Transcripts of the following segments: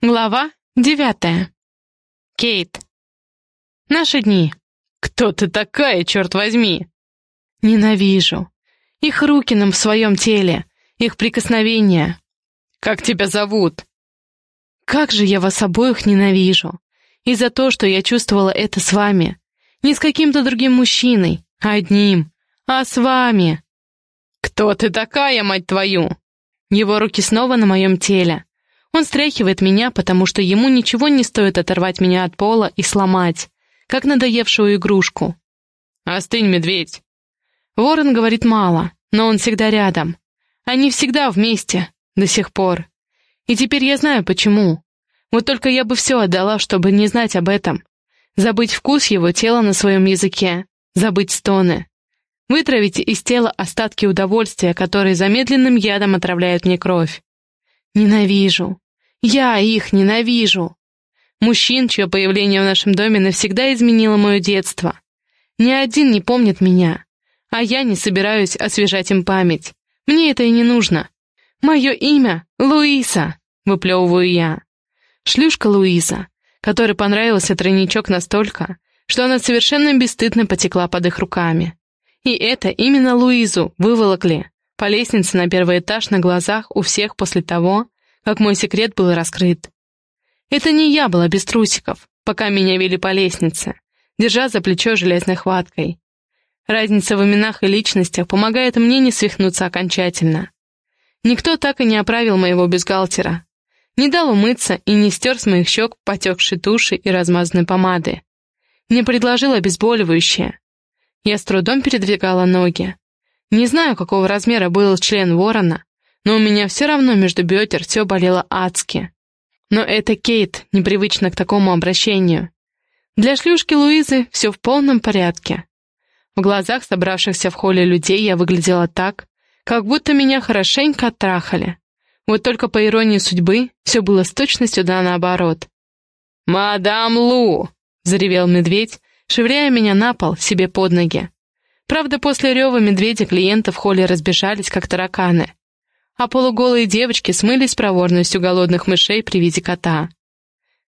Глава девятая. Кейт. Наши дни. «Кто ты такая, черт возьми?» Ненавижу. Их руки нам в своем теле, их прикосновения. «Как тебя зовут?» Как же я вас обоих ненавижу. И за то, что я чувствовала это с вами. Не с каким-то другим мужчиной, а одним. А с вами. «Кто ты такая, мать твою?» Его руки снова на моем теле. Он стряхивает меня, потому что ему ничего не стоит оторвать меня от пола и сломать, как надоевшую игрушку. «Остынь, медведь!» Ворон говорит мало, но он всегда рядом. Они всегда вместе, до сих пор. И теперь я знаю, почему. Вот только я бы все отдала, чтобы не знать об этом. Забыть вкус его тела на своем языке, забыть стоны. Вытравить из тела остатки удовольствия, которые замедленным ядом отравляют мне кровь. Ненавижу. Я их ненавижу. Мужчин, чье появление в нашем доме навсегда изменило мое детство. Ни один не помнит меня, а я не собираюсь освежать им память. Мне это и не нужно. Мое имя — Луиса, выплевываю я. Шлюшка Луиза, которой понравился тройничок настолько, что она совершенно бесстыдно потекла под их руками. И это именно Луизу выволокли по лестнице на первый этаж на глазах у всех после того, как мой секрет был раскрыт. Это не я была без трусиков, пока меня вели по лестнице, держа за плечо железной хваткой. Разница в именах и личностях помогает мне не свихнуться окончательно. Никто так и не оправил моего бюстгальтера, не дал умыться и не стер с моих щек потекшей туши и размазанной помады. Не предложил обезболивающее. Я с трудом передвигала ноги, не знаю, какого размера был член ворона, но у меня все равно между бедер все болело адски. Но это Кейт, непривычна к такому обращению. Для шлюшки Луизы все в полном порядке. В глазах собравшихся в холле людей я выглядела так, как будто меня хорошенько оттрахали. Вот только по иронии судьбы все было с точностью да наоборот. «Мадам Лу!» — заревел медведь, швыряя меня на пол себе под ноги. Правда, после рева медведя клиенты в холле разбежались, как тараканы, а полуголые девочки смылись проворностью голодных мышей при виде кота.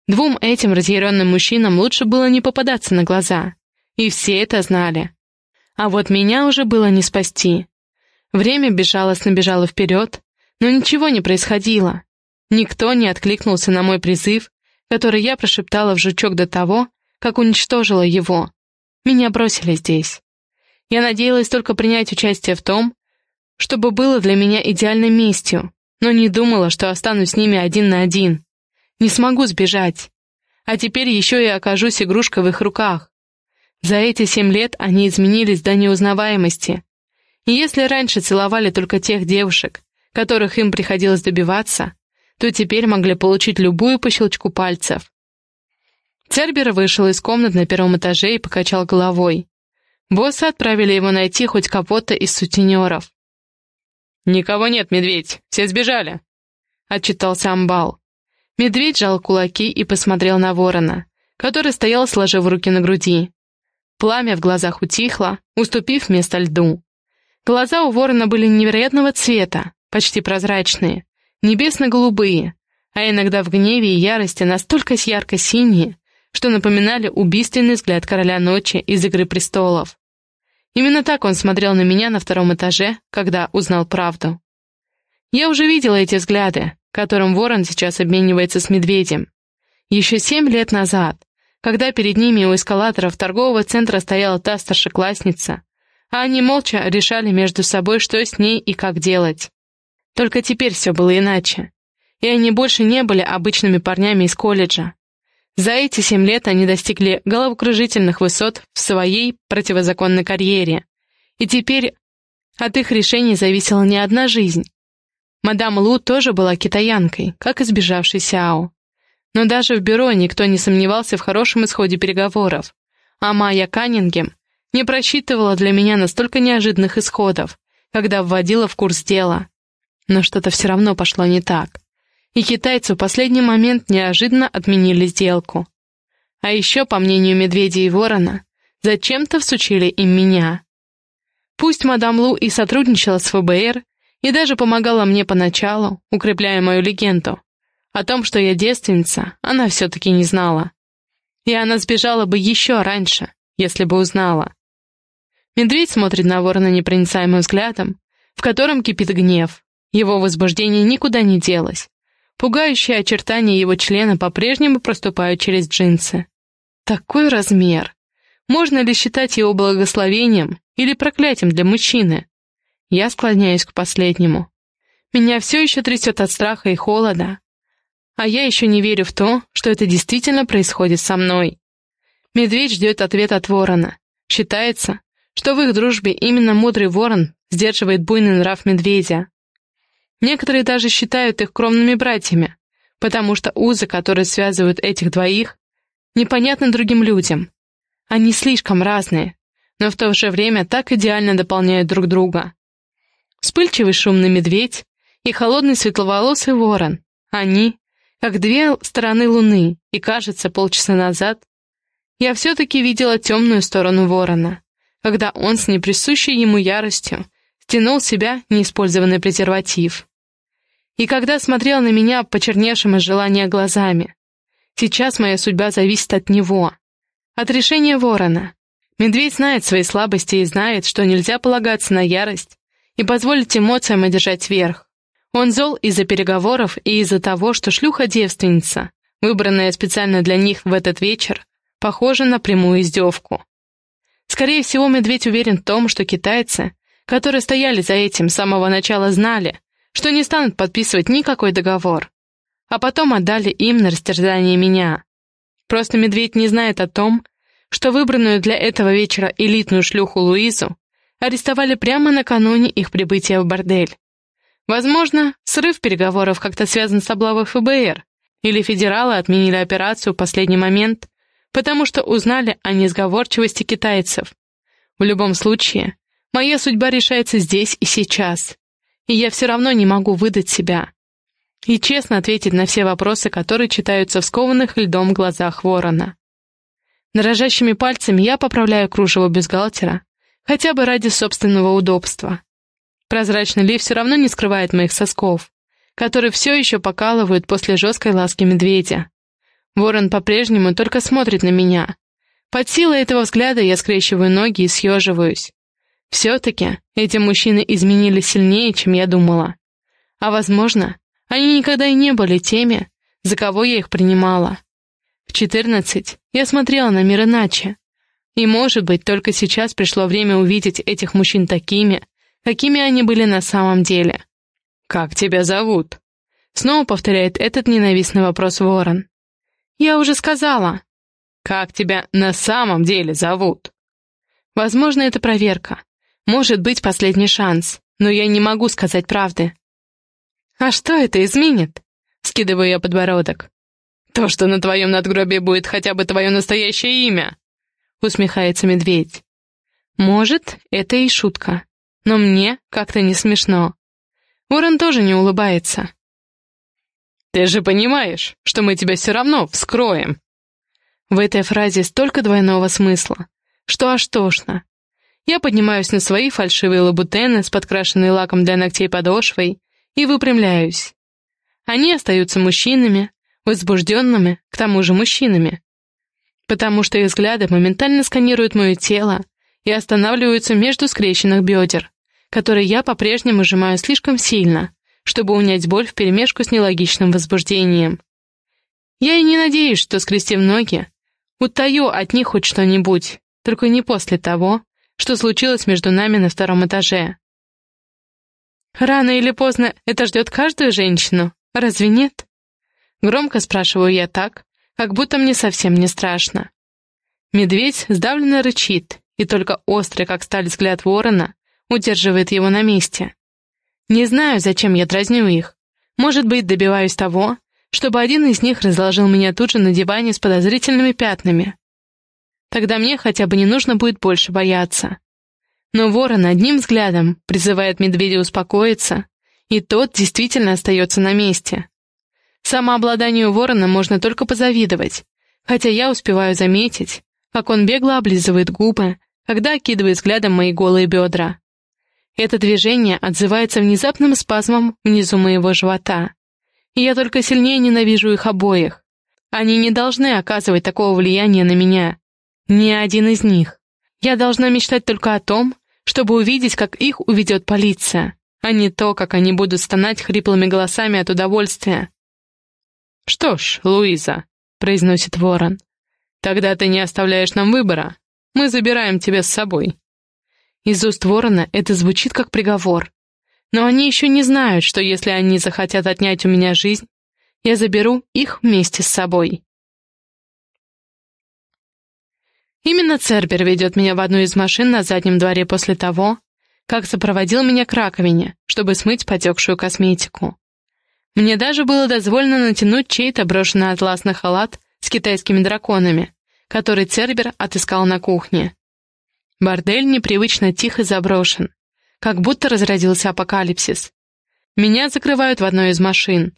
Двум этим разъяренным мужчинам лучше было не попадаться на глаза, и все это знали. А вот меня уже было не спасти. Время безжалостно бежало вперед, но ничего не происходило. Никто не откликнулся на мой призыв, который я прошептала в жучок до того, как уничтожила его. Меня бросили здесь. Я надеялась только принять участие в том, чтобы было для меня идеальной местью, но не думала, что останусь с ними один на один. Не смогу сбежать. А теперь еще и окажусь игрушкой в их руках. За эти семь лет они изменились до неузнаваемости. И если раньше целовали только тех девушек, которых им приходилось добиваться, то теперь могли получить любую по щелчку пальцев. Цербер вышел из комнат на первом этаже и покачал головой. Боссы отправили его найти хоть кого-то из сутенеров. «Никого нет, медведь, все сбежали», — отчитался Амбал. Медведь жал кулаки и посмотрел на ворона, который стоял, сложив руки на груди. Пламя в глазах утихло, уступив место льду. Глаза у ворона были невероятного цвета, почти прозрачные, небесно-голубые, а иногда в гневе и ярости настолько ярко-синие, что напоминали убийственный взгляд короля ночи из «Игры престолов». Именно так он смотрел на меня на втором этаже, когда узнал правду. Я уже видела эти взгляды, которым ворон сейчас обменивается с медведем. Еще семь лет назад, когда перед ними у эскалаторов торгового центра стояла та старшеклассница, а они молча решали между собой, что с ней и как делать. Только теперь все было иначе. И они больше не были обычными парнями из колледжа. За эти семь лет они достигли головокружительных высот в своей противозаконной карьере. И теперь от их решений зависела не одна жизнь. Мадам Лу тоже была китаянкой, как избежавший Сяо. Но даже в бюро никто не сомневался в хорошем исходе переговоров, а Майя Каннингем не просчитывала для меня настолько неожиданных исходов, когда вводила в курс дела. Но что-то все равно пошло не так и китайцы в последний момент неожиданно отменили сделку. А еще, по мнению Медведя и Ворона, зачем-то всучили им меня. Пусть мадам Лу и сотрудничала с ФБР, и даже помогала мне поначалу, укрепляя мою легенду, О том, что я девственница, она все-таки не знала. И она сбежала бы еще раньше, если бы узнала. Медведь смотрит на ворона непроницаемым взглядом, в котором кипит гнев. Его возбуждение никуда не делось. Пугающие очертания его члена по-прежнему проступают через джинсы. Такой размер! Можно ли считать его благословением или проклятием для мужчины? Я склоняюсь к последнему. Меня все еще трясет от страха и холода, а я еще не верю в то, что это действительно происходит со мной. Медведь ждет ответ от ворона. Считается, что в их дружбе именно мудрый ворон сдерживает буйный нрав медведя. Некоторые даже считают их кровными братьями, потому что узы, которые связывают этих двоих, непонятны другим людям. Они слишком разные, но в то же время так идеально дополняют друг друга. Вспыльчивый шумный медведь и холодный светловолосый ворон. Они как две стороны луны, и, кажется, полчаса назад я все-таки видела темную сторону ворона, когда он с неприсущей ему яростью стянул себя неиспользованный презерватив. И когда смотрел на меня почерневшим от желания глазами. Сейчас моя судьба зависит от него, от решения ворона. Медведь знает свои слабости и знает, что нельзя полагаться на ярость и позволить эмоциям одержать верх. Он зол из-за переговоров и из-за того, что шлюха-девственница, выбранная специально для них в этот вечер, похожа на прямую издевку. Скорее всего, медведь уверен в том, что китайцы, которые стояли за этим с самого начала, знали, что не станут подписывать никакой договор, а потом отдали им на растерзание меня. Просто медведь не знает о том, что выбранную для этого вечера элитную шлюху Луизу арестовали прямо накануне их прибытия в бордель. Возможно, срыв переговоров как-то связан с облавой ФБР, или федералы отменили операцию в последний момент, потому что узнали о несговорчивости китайцев. В любом случае, моя судьба решается здесь и сейчас, и я все равно не могу выдать себя. И честно ответить на все вопросы, которые читаются в скованных льдом глазах ворона. Дрожащими пальцами я поправляю кружево бюстгальтера, хотя бы ради собственного удобства. Прозрачный лиф все равно не скрывает моих сосков, которые все еще покалывают после жесткой ласки медведя. Ворон по-прежнему только смотрит на меня. Под силой этого взгляда я скрещиваю ноги и съеживаюсь. Все-таки эти мужчины изменились сильнее, чем я думала. А возможно, они никогда и не были теми, за кого я их принимала. В четырнадцать я смотрела на мир иначе. И, может быть, только сейчас пришло время увидеть этих мужчин такими, какими они были на самом деле. «Как тебя зовут?» Снова повторяет этот ненавистный вопрос Ворон. «Я уже сказала». «Как тебя на самом деле зовут?» Возможно, это проверка. Может быть, последний шанс, но я не могу сказать правды. «А что это изменит?» Скидываю я подбородок. «То, что на твоем надгробии будет хотя бы твое настоящее имя», усмехается медведь. «Может, это и шутка но мне как-то не смешно. Ворон тоже не улыбается. «Ты же понимаешь, что мы тебя все равно вскроем!» В этой фразе столько двойного смысла, что аж тошно. Я поднимаюсь на свои фальшивые лабутены с подкрашенной лаком для ногтей подошвой и выпрямляюсь. Они остаются мужчинами, возбужденными, к тому же мужчинами. Потому что их взгляды моментально сканируют мое тело, и останавливаются между скрещенных бедер, которые я по-прежнему сжимаю слишком сильно, чтобы унять боль вперемешку с нелогичным возбуждением. Я и не надеюсь, что, скрестив ноги, утаю от них хоть что-нибудь, только не после того, что случилось между нами на втором этаже. Рано или поздно это ждет каждую женщину, разве нет? Громко спрашиваю я так, как будто мне совсем не страшно. Медведь сдавленно рычит, и только острый, как сталь взгляд ворона, удерживает его на месте. Не знаю, зачем я дразню их. Может быть, добиваюсь того, чтобы один из них разложил меня тут же на диване с подозрительными пятнами. Тогда мне хотя бы не нужно будет больше бояться. Но ворон одним взглядом призывает медведя успокоиться, и тот действительно остается на месте. Самообладанию ворона можно только позавидовать, хотя я успеваю заметить, как он бегло облизывает губы, когда окидывает взглядом мои голые бедра. Это движение отзывается внезапным спазмом внизу моего живота, и я только сильнее ненавижу их обоих. Они не должны оказывать такого влияния на меня. Ни один из них. Я должна мечтать только о том, чтобы увидеть, как их уведет полиция, а не то, как они будут стонать хриплыми голосами от удовольствия. «Что ж, Луиза», — произносит ворон, — «тогда ты не оставляешь нам выбора. Мы забираем тебя с собой». Из уст ворона это звучит как приговор. Но они еще не знают, что если они захотят отнять у меня жизнь, я заберу их вместе с собой. Именно Цербер ведет меня в одну из машин на заднем дворе после того, как сопроводил меня к раковине, чтобы смыть потекшую косметику. Мне даже было дозволено натянуть чей-то брошенный атласный халат с китайскими драконами, который Цербер отыскал на кухне. Бордель непривычно тих и заброшен, как будто разразился апокалипсис. Меня закрывают в одной из машин.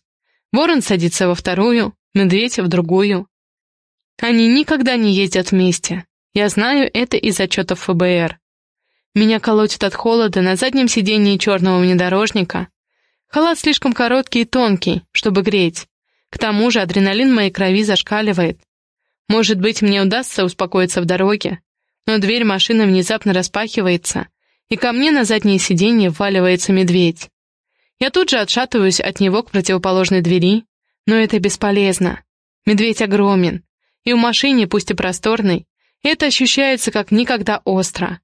Ворон садится во вторую, медведь в другую. Они никогда не ездят вместе. Я знаю это из отчетов ФБР. Меня колотит от холода на заднем сидении черного внедорожника. Халат слишком короткий и тонкий, чтобы греть. К тому же адреналин моей крови зашкаливает. Может быть, мне удастся успокоиться в дороге. Но дверь машины внезапно распахивается, и ко мне на заднее сиденье вваливается медведь. Я тут же отшатываюсь от него к противоположной двери, но это бесполезно. Медведь огромен, и в машине, пусть и просторной, это ощущается как никогда остро.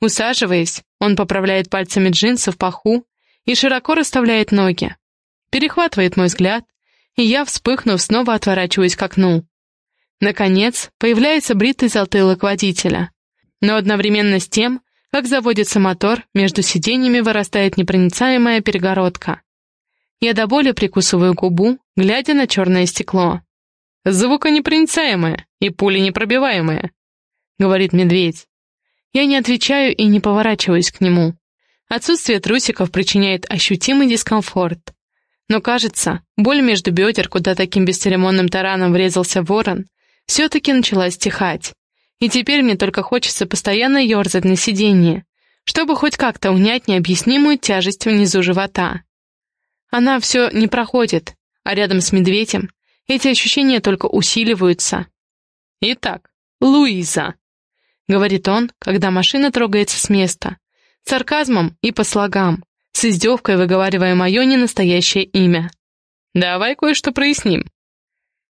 Усаживаясь, он поправляет пальцами джинсы в паху и широко расставляет ноги. Перехватывает мой взгляд, и я, вспыхнув, снова отворачиваюсь к окну. Наконец, появляется бритый затылок водителя. Но одновременно с тем, как заводится мотор, между сиденьями вырастает непроницаемая перегородка. Я до боли прикусываю губу, глядя на черное стекло. «Звуконепроницаемое и пуленепробиваемое», — говорит медведь. Я не отвечаю и не поворачиваюсь к нему. Отсутствие трусиков причиняет ощутимый дискомфорт. Но кажется, боль между бедер, куда таким бесцеремонным тараном врезался ворон, все-таки начала стихать. И теперь мне только хочется постоянно ерзать на сиденье, чтобы хоть как-то унять необъяснимую тяжесть внизу живота. Она все не проходит, а рядом с медведем эти ощущения только усиливаются. Итак, Луиза. — говорит он, когда машина трогается с места. Сарказмом и по слогам, с издевкой выговаривая мое ненастоящее имя. «Давай кое-что проясним».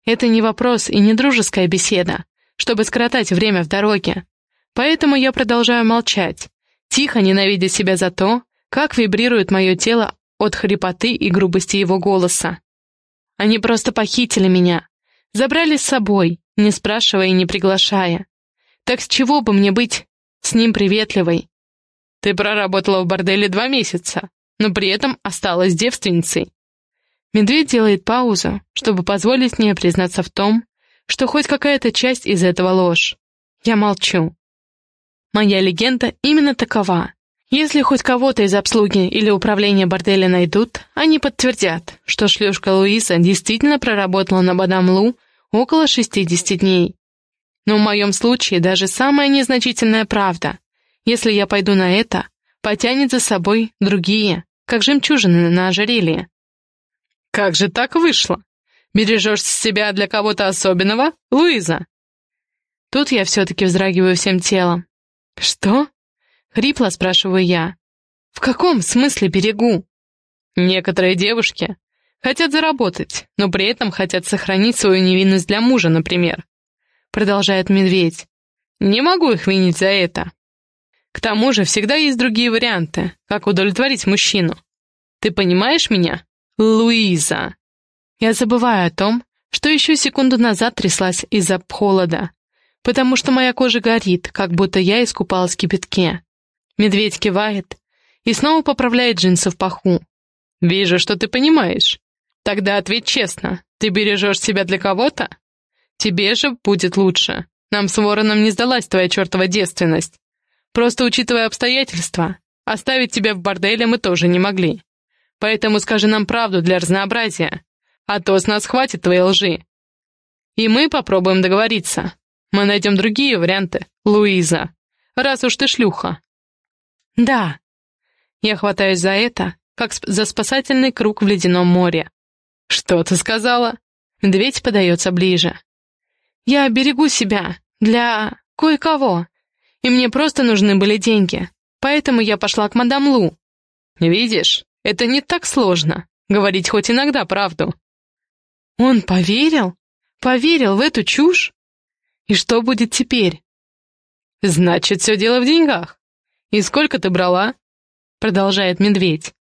Это не вопрос и не дружеская беседа, чтобы скоротать время в дороге. Поэтому я продолжаю молчать, тихо ненавидя себя за то, как вибрирует мое тело от хрипоты и грубости его голоса. Они просто похитили меня, забрали с собой, не спрашивая и не приглашая. Так с чего бы мне быть с ним приветливой? Ты проработала в борделе два месяца, но при этом осталась девственницей. Медведь делает паузу, чтобы позволить мне признаться в том, что хоть какая-то часть из этого ложь. Я молчу. Моя легенда именно такова. Если хоть кого-то из обслуги или управления борделя найдут, они подтвердят, что шлюшка Луиса действительно проработала на Бадам Лу около 60 дней. Но в моем случае даже самая незначительная правда, если я пойду на это, потянет за собой другие, как жемчужины на ожерелье. «Как же так вышло? Бережешь себя для кого-то особенного, Луиза?» Тут я все-таки вздрагиваю всем телом. «Что?» — хрипло спрашиваю я. «В каком смысле берегу?» «Некоторые девушки хотят заработать, но при этом хотят сохранить свою невинность для мужа, например. — продолжает медведь. «Не могу их винить за это. К тому же всегда есть другие варианты, как удовлетворить мужчину. Ты понимаешь меня, Луиза?» Я забываю о том, что еще секунду назад тряслась из-за холода, потому что моя кожа горит, как будто я искупалась в кипятке. Медведь кивает и снова поправляет джинсы в паху. «Вижу, что ты понимаешь. Тогда ответь честно, ты бережешь себя для кого-то?» Тебе же будет лучше. Нам с Вороном не сдалась твоя чертова девственность. Просто учитывая обстоятельства, оставить тебя в борделе мы тоже не могли. Поэтому скажи нам правду для разнообразия, а то с нас хватит твоей лжи. И мы попробуем договориться. Мы найдем другие варианты, Луиза, раз уж ты шлюха. Да. Я хватаюсь за это, как за спасательный круг в ледяном море. «Что ты сказала?» Медведь подается ближе. «Я берегу себя для кое-кого, и мне просто нужны были деньги, поэтому я пошла к мадам Лу». «Видишь, это не так сложно, говорить хоть иногда правду». «Он поверил? Поверил в эту чушь? И что будет теперь?» «Значит, все дело в деньгах. И сколько ты брала?» Продолжает медведь.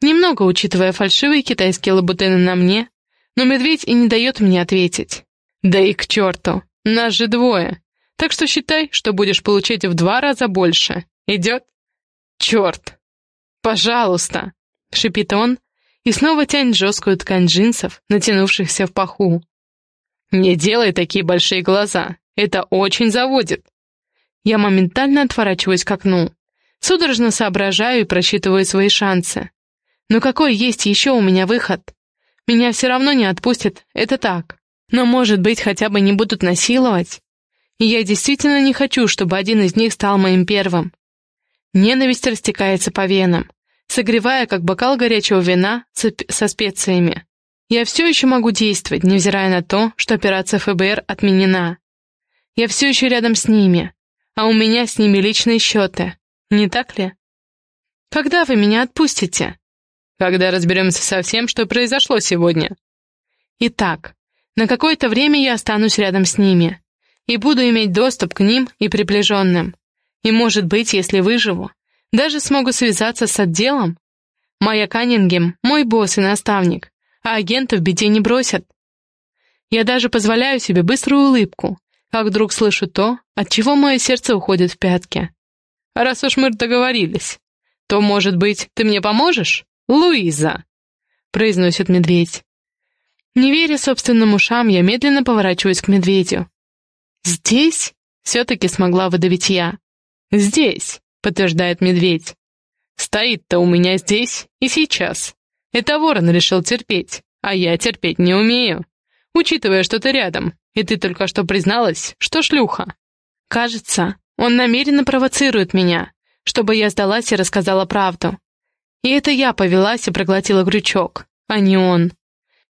Немного, учитывая фальшивые китайские лабутены на мне, но медведь и не дает мне ответить. Да и к черту, нас же двое, так что считай, что будешь получать в два раза больше. Идет? Черт! Пожалуйста! Шипит он и снова тянет жесткую ткань джинсов, натянувшихся в паху. Не делай такие большие глаза, это очень заводит. Я моментально отворачиваюсь к окну. Судорожно соображаю и просчитываю свои шансы. Но какой есть еще у меня выход? Меня все равно не отпустят, это так. Но, может быть, хотя бы не будут насиловать? И я действительно не хочу, чтобы один из них стал моим первым. Ненависть растекается по венам, согревая, как бокал горячего вина со специями. Я все еще могу действовать, невзирая на то, что операция ФБР отменена. Я все еще рядом с ними, а у меня с ними личные счеты, не так ли? Когда вы меня отпустите? когда разберемся со всем, что произошло сегодня. Итак, на какое-то время я останусь рядом с ними и буду иметь доступ к ним и приближенным. И, может быть, если выживу, даже смогу связаться с отделом. Майя Каннингем — мой босс и наставник, а агента в беде не бросят. Я даже позволяю себе быструю улыбку, как вдруг слышу то, от чего мое сердце уходит в пятки. Раз уж мы договорились, то, может быть, ты мне поможешь? «Луиза!» — произносит медведь. Не веря собственным ушам, я медленно поворачиваюсь к медведю. «Здесь?» — все-таки смогла выдавить я. «Здесь», — подтверждает медведь. «Стоит-то у меня здесь и сейчас. Это ворон решил терпеть, а я терпеть не умею. Учитывая, что ты рядом, и ты только что призналась, что шлюха». «Кажется, он намеренно провоцирует меня, чтобы я сдалась и рассказала правду. И это я повелась и проглотила крючок, а не он.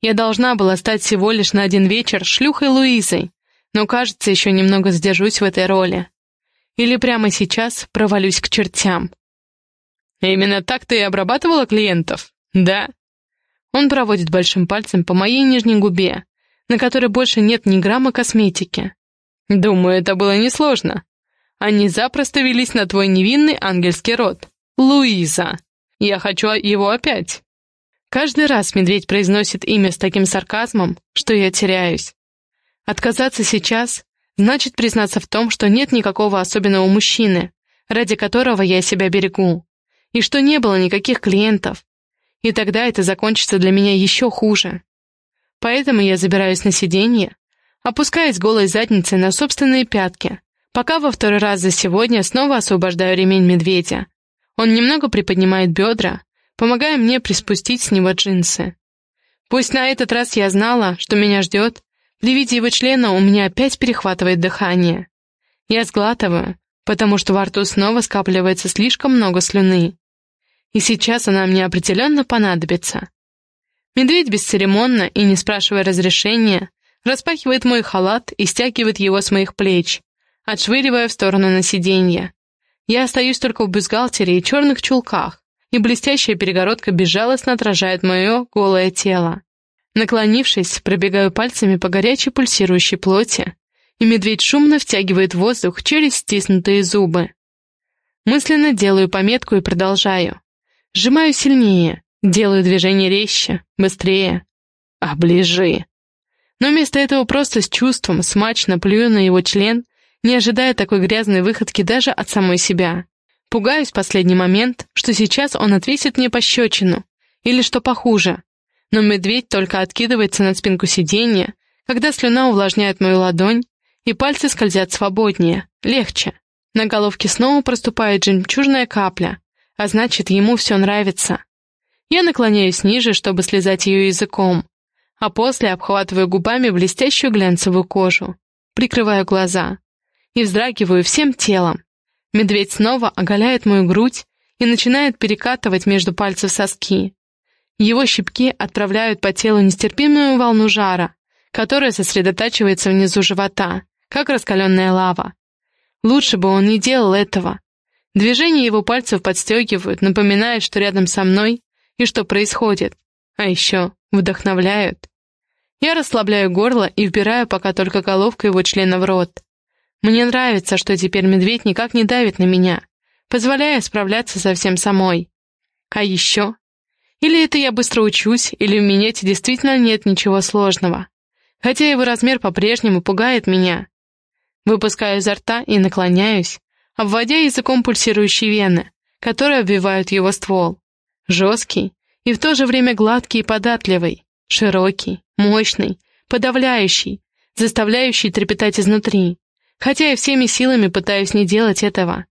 Я должна была стать всего лишь на один вечер шлюхой Луизой, но, кажется, еще немного задержусь в этой роли. Или прямо сейчас провалюсь к чертям. «Именно так ты и обрабатывала клиентов, да?» Он проводит большим пальцем по моей нижней губе, на которой больше нет ни грамма косметики. «Думаю, это было несложно. Они запросто велись на твой невинный ангельский род. Луиза!» Я хочу его опять. Каждый раз медведь произносит имя с таким сарказмом, что я теряюсь. Отказаться сейчас значит признаться в том, что нет никакого особенного мужчины, ради которого я себя берегу, и что не было никаких клиентов. И тогда это закончится для меня еще хуже. Поэтому я забираюсь на сиденье, опускаясь голой задницей на собственные пятки, пока во второй раз за сегодня снова освобождаю ремень медведя, он немного приподнимает бедра, помогая мне приспустить с него джинсы. Пусть на этот раз я знала, что меня ждет, при виде его члена у меня опять перехватывает дыхание. Я сглатываю, потому что во рту снова скапливается слишком много слюны. И сейчас она мне определенно понадобится. Медведь бесцеремонно и не спрашивая разрешения, распахивает мой халат и стягивает его с моих плеч, отшвыривая в сторону на сиденье. Я остаюсь только в бюстгальтере и черных чулках, и блестящая перегородка безжалостно отражает мое голое тело. Наклонившись, пробегаю пальцами по горячей пульсирующей плоти, и медведь шумно втягивает воздух через стиснутые зубы. Мысленно делаю пометку и продолжаю. Сжимаю сильнее, делаю движение резче, быстрее. Оближи. Но вместо этого просто с чувством смачно плюю на его член не ожидая такой грязной выходки даже от самой себя. Пугаюсь в последний момент, что сейчас он отвесит мне пощечину, или что похуже. Но медведь только откидывается на спинку сиденья, когда слюна увлажняет мою ладонь, и пальцы скользят свободнее, легче. На головке снова проступает жемчужная капля, а значит, ему все нравится. Я наклоняюсь ниже, чтобы слезать ее языком, а после обхватываю губами блестящую глянцевую кожу. Прикрываю глаза и вздрагиваю всем телом. Медведь снова оголяет мою грудь и начинает перекатывать между пальцев соски. Его щипки отправляют по телу нестерпимую волну жара, которая сосредотачивается внизу живота, как раскаленная лава. Лучше бы он не делал этого. Движения его пальцев подстегивают, напоминают, что рядом со мной и что происходит. А еще вдохновляют. Я расслабляю горло и вбираю пока только головку его члена в рот. Мне нравится, что теперь медведь никак не давит на меня, позволяя справляться со всем самой. А еще... Или это я быстро учусь, или в минете действительно нет ничего сложного. Хотя его размер по-прежнему пугает меня. Выпускаю изо рта и наклоняюсь, обводя языком пульсирующие вены, которые обвивают его ствол. Жесткий и в то же время гладкий и податливый, широкий, мощный, подавляющий, заставляющий трепетать изнутри, хотя я всеми силами пытаюсь не делать этого.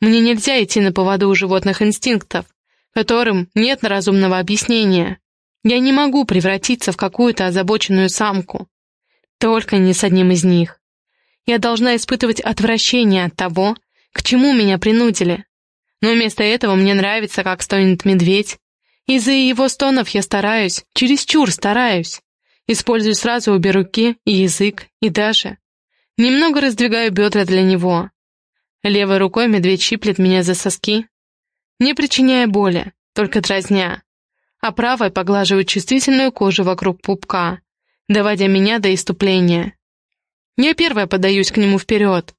Мне нельзя идти на поводу у животных инстинктов, которым нет разумного объяснения. Я не могу превратиться в какую-то озабоченную самку. Только не с одним из них. Я должна испытывать отвращение от того, к чему меня принудили. Но вместо этого мне нравится, как стонет медведь. Из-за его стонов я стараюсь, чересчур стараюсь. Использую сразу обе руки и язык, и даже Немного раздвигаю бедра для него. Левой рукой медведь щиплет меня за соски, не причиняя боли, только дразня, а правой поглаживает чувствительную кожу вокруг пупка, доводя меня до иступления. Я первая подаюсь к нему вперед.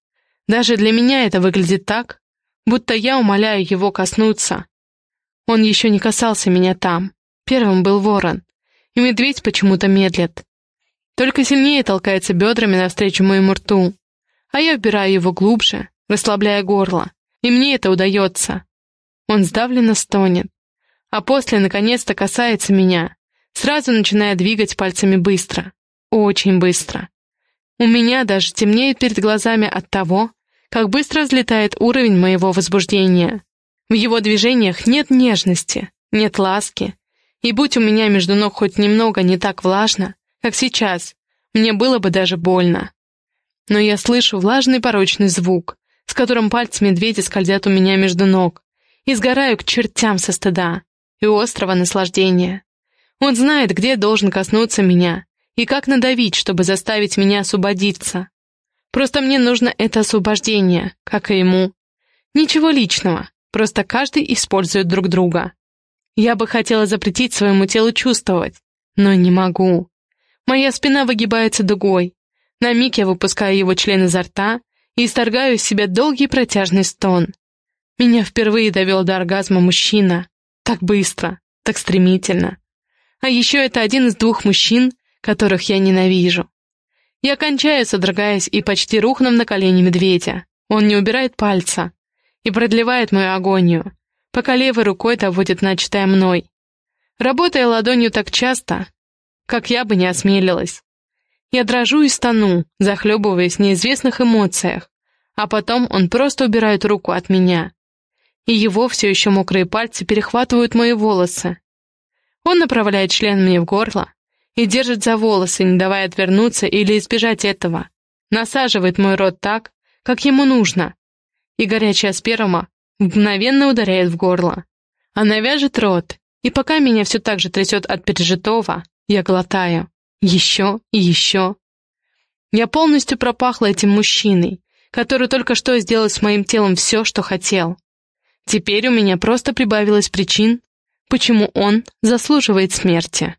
Даже для меня это выглядит так, будто я умоляю его коснуться. Он еще не касался меня там. Первым был ворон, и медведь почему-то медлит. Только сильнее толкается бедрами навстречу моему рту, а я вбираю его глубже, расслабляя горло, и мне это удается. Он сдавленно стонет, а после наконец-то касается меня, сразу начиная двигать пальцами быстро, очень быстро. У меня даже темнеет перед глазами от того, как быстро взлетает уровень моего возбуждения. В его движениях нет нежности, нет ласки, и будь у меня между ног хоть немного не так влажно, как сейчас. Мне было бы даже больно. Но я слышу влажный порочный звук, с которым пальцы медведя скользят у меня между ног, и сгораю к чертям со стыда и острого наслаждения. Он знает, где должен коснуться меня, и как надавить, чтобы заставить меня освободиться. Просто мне нужно это освобождение, как и ему. Ничего личного, просто каждый использует друг друга. Я бы хотела запретить своему телу чувствовать, но не могу. Моя спина выгибается дугой. На миг я выпускаю его член изо рта и исторгаю из себя долгий протяжный стон. Меня впервые довел до оргазма мужчина. Так быстро, так стремительно. А еще это один из двух мужчин, которых я ненавижу. Я кончаю, содрогаясь и почти рухнув на колени медведя. Он не убирает пальца и продлевает мою агонию, пока левой рукой доводит начатое мной. Работая ладонью так часто, как я бы не осмелилась. Я дрожу и стану, захлебываясь в неизвестных эмоциях, а потом он просто убирает руку от меня. И его все еще мокрые пальцы перехватывают мои волосы. Он направляет член мне в горло и держит за волосы, не давая отвернуться или избежать этого. Насаживает мой рот так, как ему нужно, и горячая сперма мгновенно ударяет в горло. Она вяжет рот, и пока меня все так же трясет от пережитого, я глотаю. Еще и еще. Я полностью пропахла этим мужчиной, который только что сделал с моим телом все, что хотел. Теперь у меня просто прибавилось причин, почему он заслуживает смерти.